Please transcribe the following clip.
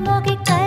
も機会